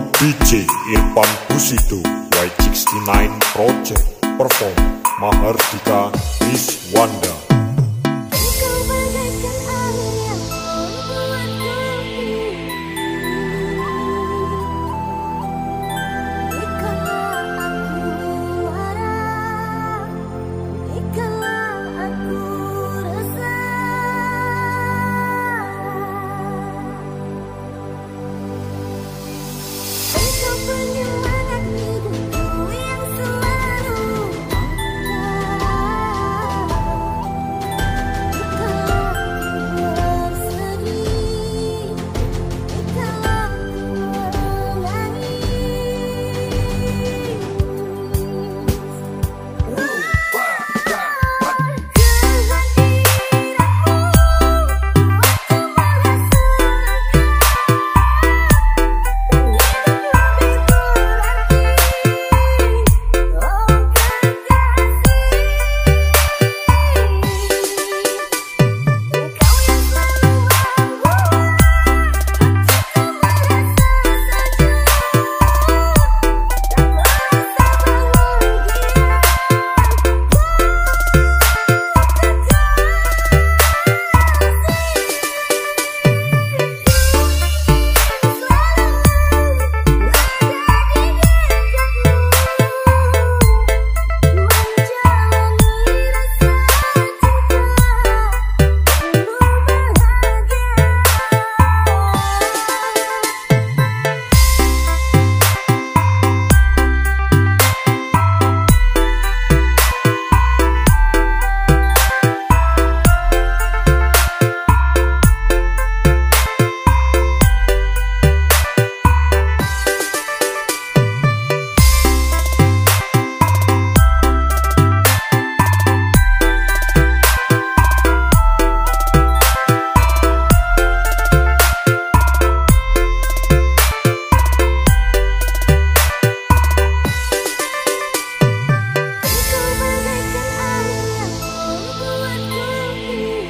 DJ Irfan Busido Y69 Project Perform Mahardika Rizwanda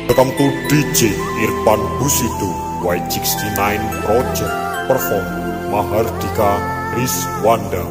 Welcome to DJ Irfan Busidu Y69 Project Perform Mahardika Rizwanda